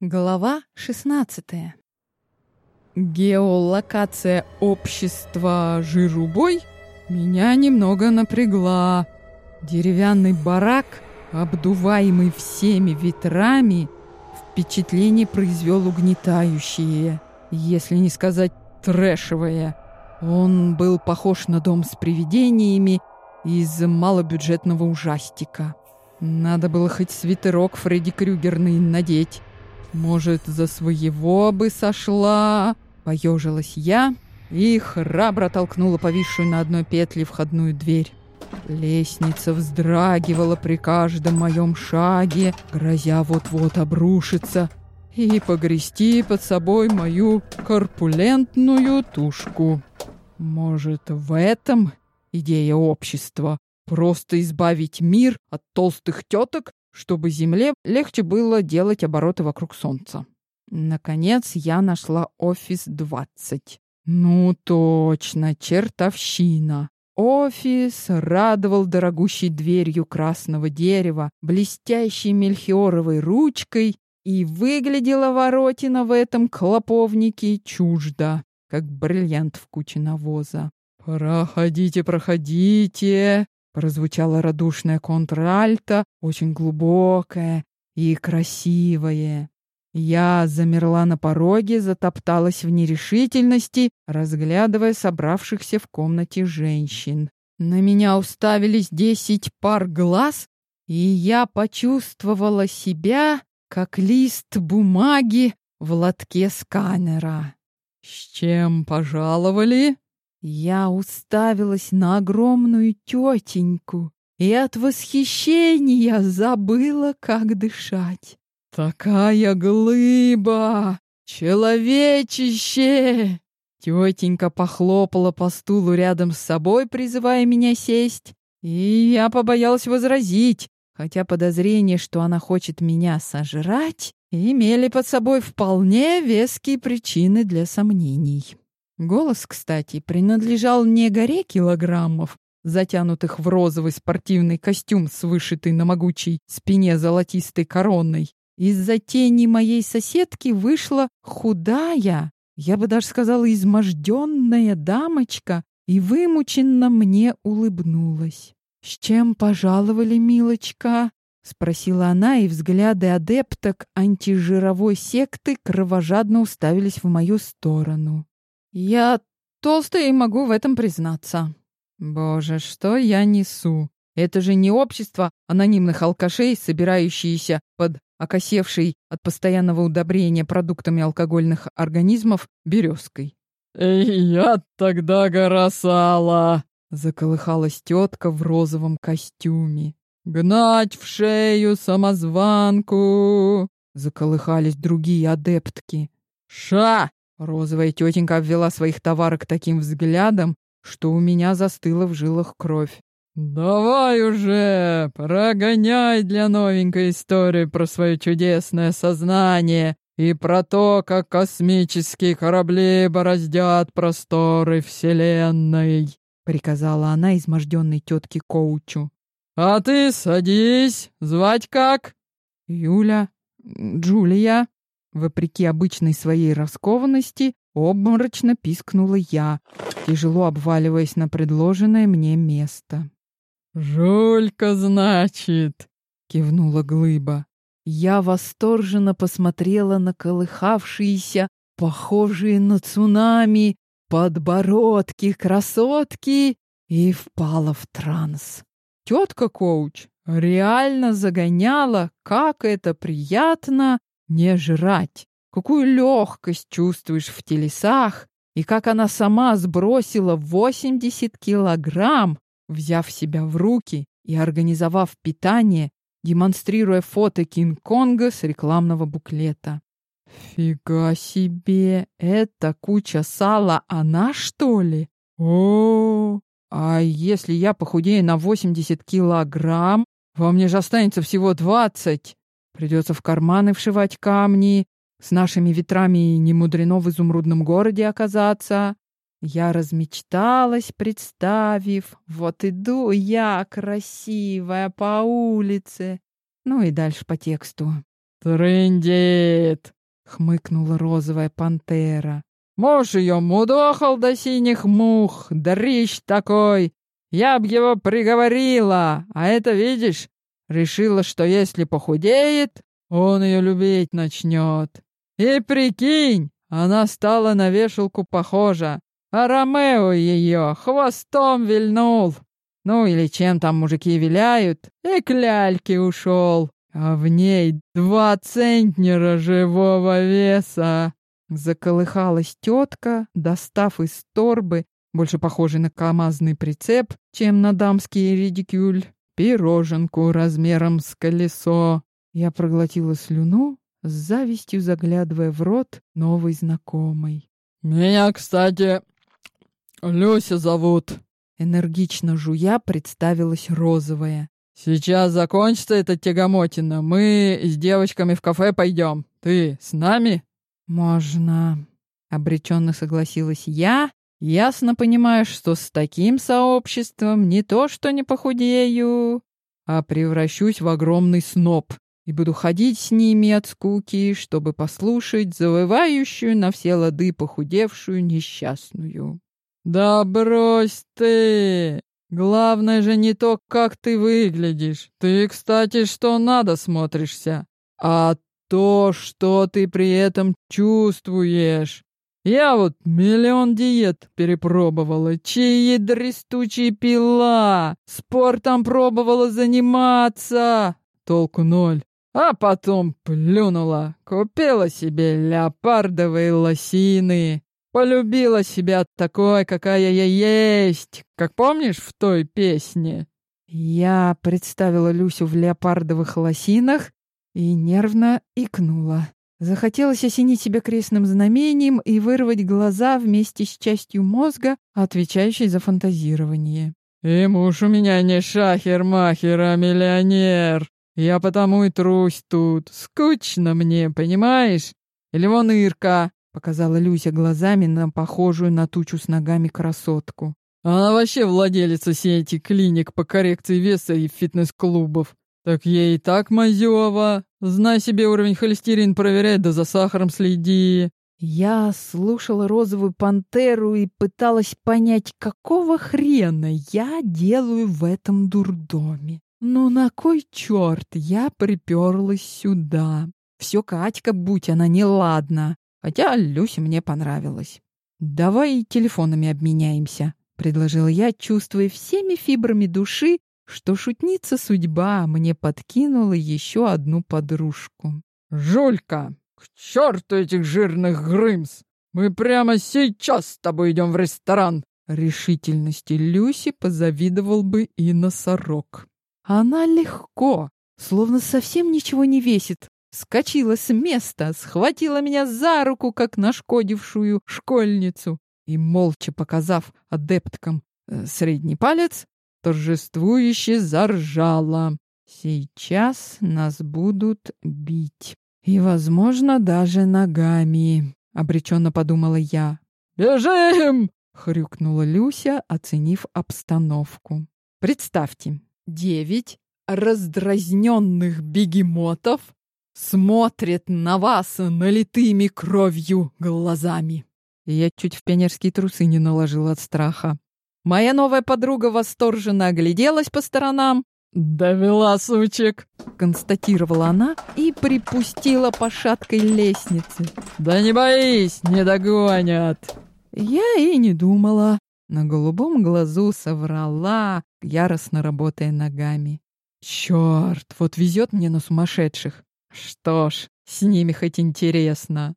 Глава 16. Геолокация общества Жирубой меня немного напрягла. Деревянный барак, обдуваемый всеми ветрами, впечатление произвел угнетающее, если не сказать трэшевое. Он был похож на дом с привидениями из малобюджетного ужастика. Надо было хоть свитерок Фредди Крюгерный надеть. Может, за своего бы сошла? Поежилась я и храбро толкнула повисшую на одной петле входную дверь. Лестница вздрагивала при каждом моем шаге, грозя вот-вот обрушиться и погрести под собой мою корпулентную тушку. Может, в этом идея общества? Просто избавить мир от толстых теток чтобы Земле легче было делать обороты вокруг Солнца. Наконец я нашла офис 20. Ну точно, чертовщина. Офис радовал дорогущей дверью красного дерева, блестящей мельхиоровой ручкой, и выглядела воротина в этом клоповнике чуждо, как бриллиант в куче навоза. «Проходите, проходите!» Прозвучала радушная контральта, очень глубокая и красивая. Я замерла на пороге, затопталась в нерешительности, разглядывая собравшихся в комнате женщин. На меня уставились десять пар глаз, и я почувствовала себя, как лист бумаги в лотке сканера. «С чем пожаловали?» Я уставилась на огромную тетеньку и от восхищения забыла, как дышать. Такая глыба! Человечище! Тетенька похлопала по стулу рядом с собой, призывая меня сесть, и я побоялась возразить, хотя подозрение, что она хочет меня сожрать, имели под собой вполне веские причины для сомнений. Голос, кстати, принадлежал не горе килограммов, затянутых в розовый спортивный костюм с вышитой на могучей спине золотистой короной. Из-за тени моей соседки вышла худая, я бы даже сказала, изможденная дамочка и вымученно мне улыбнулась. «С чем пожаловали, милочка?» — спросила она, и взгляды адепток антижировой секты кровожадно уставились в мою сторону. Я толстая и могу в этом признаться. Боже, что я несу? Это же не общество анонимных алкашей, собирающиеся под окосевшей от постоянного удобрения продуктами алкогольных организмов березкой. «Эй, я тогда гора сала!» — заколыхалась тетка в розовом костюме. «Гнать в шею самозванку!» — заколыхались другие адептки. «Ша! Розовая тетенька обвела своих товарок таким взглядом, что у меня застыла в жилах кровь. «Давай уже, прогоняй для новенькой истории про свое чудесное сознание и про то, как космические корабли бороздят просторы Вселенной», — приказала она изможденной тетке Коучу. «А ты садись, звать как?» «Юля, Джулия», Вопреки обычной своей раскованности, обморочно пискнула я, тяжело обваливаясь на предложенное мне место. «Жулька, значит!» — кивнула глыба. Я восторженно посмотрела на колыхавшиеся, похожие на цунами, подбородки красотки и впала в транс. Тетка-коуч реально загоняла, как это приятно не жрать. Какую легкость чувствуешь в телесах, и как она сама сбросила 80 килограмм, взяв себя в руки и организовав питание, демонстрируя фото Кинг-Конга с рекламного буклета. Фига себе, это куча сала она, что ли? О, а если я похудею на 80 килограмм, во мне же останется всего 20. Придется в карманы вшивать камни. С нашими ветрами не мудрено в изумрудном городе оказаться. Я размечталась, представив, вот иду я, красивая, по улице. Ну и дальше по тексту. «Трындит!» — хмыкнула розовая пантера. «Муж ее мудохал до синих мух, дрищ такой! Я б его приговорила, а это, видишь, решила, что если похудеет, он ее любить начнет. И прикинь, она стала на вешалку похожа, а Ромео ее хвостом вильнул. Ну или чем там мужики виляют, и к ляльке ушел. А в ней два центнера живого веса. Заколыхалась тетка, достав из торбы, больше похожий на камазный прицеп, чем на дамский редикюль, пироженку размером с колесо. Я проглотила слюну, с завистью заглядывая в рот новой знакомой. «Меня, кстати, Люся зовут», — энергично жуя представилась розовая. «Сейчас закончится эта тягомотина. Мы с девочками в кафе пойдем. Ты с нами?» «Можно», — обреченно согласилась я, ясно понимаешь, что с таким сообществом не то что не похудею, а превращусь в огромный сноб и буду ходить с ними от скуки, чтобы послушать завывающую на все лады похудевшую несчастную. «Да брось ты! Главное же не то, как ты выглядишь. Ты, кстати, что надо смотришься, а то, что ты при этом чувствуешь. Я вот миллион диет перепробовала, чьи дрестучие пила, спортом пробовала заниматься, толку ноль. А потом плюнула, купила себе леопардовые лосины, полюбила себя такой, какая я есть, как помнишь в той песне. Я представила Люсю в леопардовых лосинах и нервно икнула. Захотелось осенить себя крестным знамением и вырвать глаза вместе с частью мозга, отвечающей за фантазирование. «И муж у меня не шахер-махер, а миллионер. Я потому и трусь тут. Скучно мне, понимаешь? Или вон Ирка», — показала Люся глазами на похожую на тучу с ногами красотку. «Она вообще владелица сети клиник по коррекции веса и фитнес-клубов. Так ей и так мазёва. Знай себе уровень холестерин проверять, да за сахаром следи. Я слушала розовую пантеру и пыталась понять, какого хрена я делаю в этом дурдоме. Ну на кой черт я приперлась сюда? Все Катька, будь она неладна. Хотя Люся мне понравилась. «Давай телефонами обменяемся», — предложила я, чувствуя всеми фибрами души, что шутница судьба мне подкинула еще одну подружку. «Жулька, к черту этих жирных грымс! Мы прямо сейчас с тобой идем в ресторан!» Решительности Люси позавидовал бы и носорог. Она легко, словно совсем ничего не весит, скочила с места, схватила меня за руку, как нашкодившую школьницу, и, молча показав адепткам э, средний палец, торжествующе заржала. Сейчас нас будут бить. И, возможно, даже ногами, обреченно подумала я. «Бежим!» — хрюкнула Люся, оценив обстановку. Представьте, девять раздразненных бегемотов смотрят на вас налитыми кровью глазами. Я чуть в пионерские трусы не наложила от страха. Моя новая подруга восторженно огляделась по сторонам. «Довела, сучек!» — констатировала она и припустила по шаткой лестнице. «Да не боись, не догонят!» Я и не думала. На голубом глазу соврала, яростно работая ногами. Черт, вот везет мне на сумасшедших. Что ж, с ними хоть интересно.